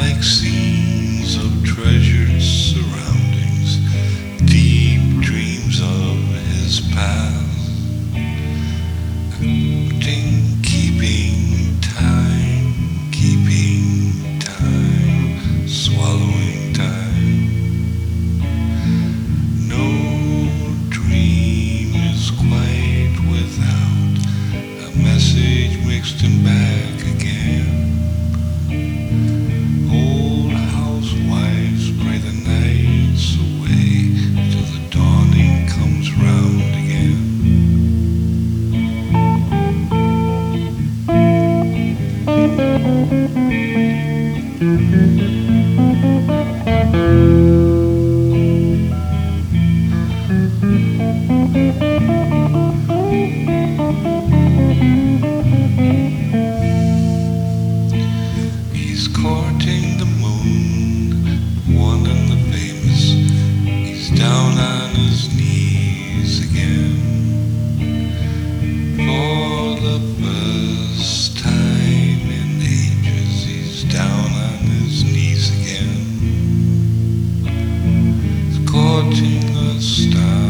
like scenes of treasured surroundings, deep dreams of his past, keeping time, keeping time, swallowing time. No dream is quite without a message mixed back down on his knees again. Courting the stars,